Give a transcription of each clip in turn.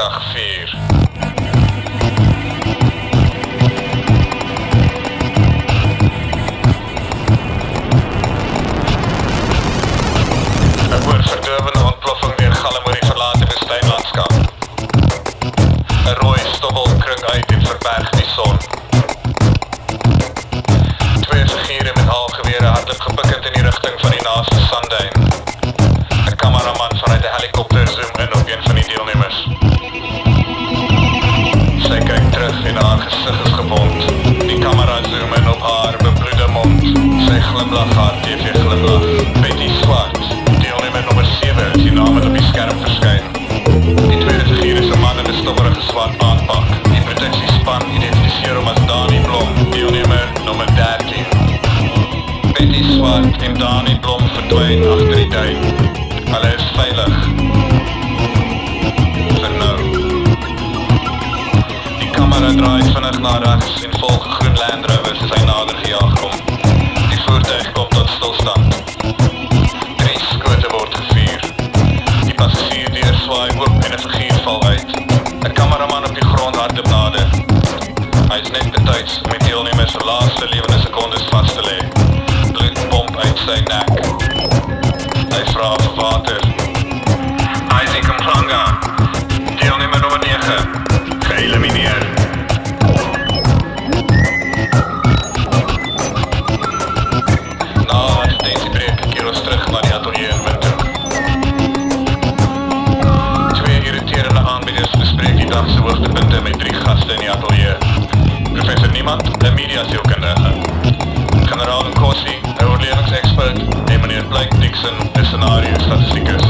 dag 4. Ek hoor verdurwende ontploffing weer galm oor die verlate woestynlandskap. 'n Rooi stobbel kring uit en verberg die son. Twee figure met halfgewere hardloop gebukkend in die rigting van die naaste sandduin. Zoom in op haar bebloede mond. Sy glimlag haar TV glimlag. Betty Swart, deelnemer nommer 7, is die naam wat op die skerm verskyn. Die tweede figuur is 'n man in 'n stowwerige swart aanpak. Die produksiespan identifiseer hom as Dani Blom, deelnemer nommer 13. Betty Swart en Dani Blom verdwyn agter die duin. Hulle is veilig. Vir nou. Die kamera draai vinnig na regs en volg pomp uit sy nek. Hy vra vir water. Isaac Mhlanga, deelnemer nommer 9, geëlimineer. Na advertentiebreek keer ons terug na die atelier in Windhoek. Twee irriterende aanbieders bespreek die dag se hoogtepunte met drie gaste in die atelier. Professor Niemand, 'n media Blake Dixon, 'n scenario statistikus.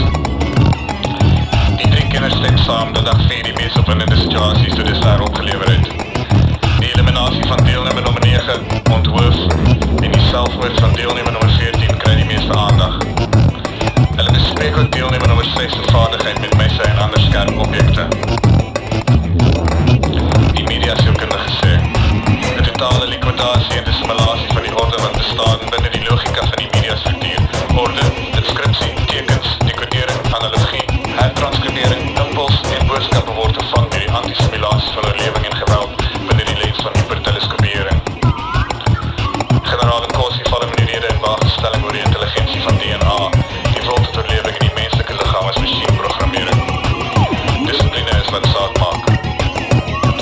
Die drie kenners stem saam dat dag 4 die mees opwindende situasies tot dusver opgelewer het. Die eliminasie van deelnemer nommer 9 onthoof en die selfmoord van deelnemer nommer 14 kry die meeste aandag. Hulle bespreek ook deelnemer nommer 6 se vaardigheid met messe en ander skerp objekte. Die media sielkundige sê, 'n totale likwidasie en dissimulasie van die orde wat bestaan binne die logika van die media struktuur, orde, inskripsie, tekens, dekodering, analogie, hertranskribering, impuls en boodskappe word vervang deur die antisimulasie van oorlewing en geweld binne die lens van hiperteleskopering. Generaal Nkosi val in die rede in waargestelling oor die intelligensie van DNA, die wil tot oorlewing in die menslike liggaam as masjienprogrammering. Dissipline is wat saak maak.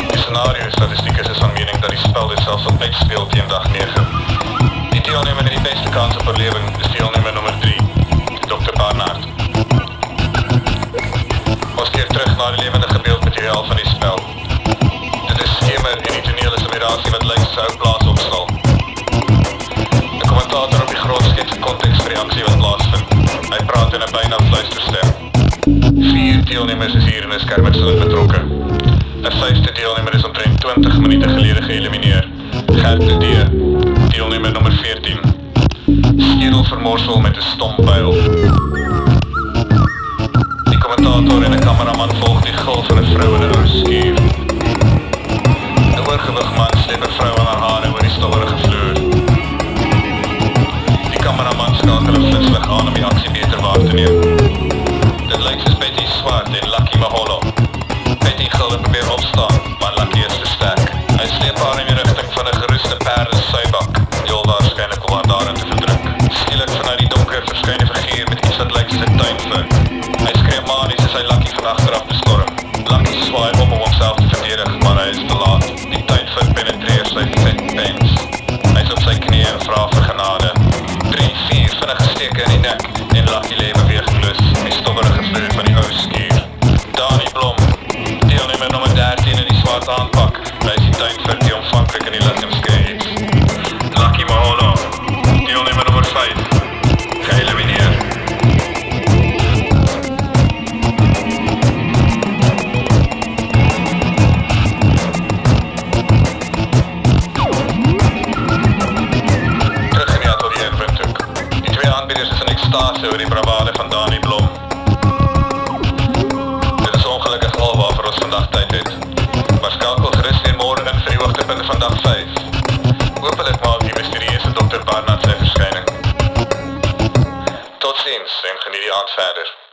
Die scenario statistikus is van mening dat die spel dit selfs op uitspeel teen dag 9. Die deelnemer met die beste kans op oorlewing is deelnemer nommer 3, Dr. Barnard. Ons keer terug na die lewende gebeeldmateriaal van die spel. Dit is skemer en die toneel is 'n mirasie wat lyk sou plaas opstal. 'n Kommentator op die grond skets 'n konteks vir die aksie wat plaasvind. Hy praat in 'n byna fluisterstem. Vier deelnemers is hier in 'n skermutseling betrokke. 'n Vyfde deelnemer is omtrent 20 minute gelede geëlimineer. Gert de D, deelnemer nommer 14. Skedelvermorsel met 'n stompbuil. Die kommentator en 'n kameraman volg die gil van 'n vrou in 'n ou skuur. 'n Oorgewig man sleep 'n vrou aan haar hare oor die stowwerige vloer. Die kameraman skakel 'n flitslig aan om die aksie beter waar te neem. Dit lyk soos Betty Swart en Lucky Maholo. Betty gil en probeer opstaan, maar Lucky is te sterk. Hy sleep haar in die rigting van 'n geroeste perde hy Lucky van agter af bestorm. Lucky swaai op om homself te verdedig, maar hy is te laat. Die tuinvlek penetreer sy vet pens. Hy is op sy knieë en vra vir genade. 3, 4 vinnige steke in die nek en Lucky lê bewegingloos in die stowwerige vloer van die ou skuur. Dani Blom, deelnemer nommer 13 in die swart aanpak, ekstase oor die bravade van Dani Blom. Dit is ongelukkig al waarvoor ons vandag tyd het. Maar skakel gerus weer môre in vir die hoogtepunte van dag 5. Hoopelik maak die misterieuse Dr. Barnard sy verskyning. Totsiens en geniet die aand verder.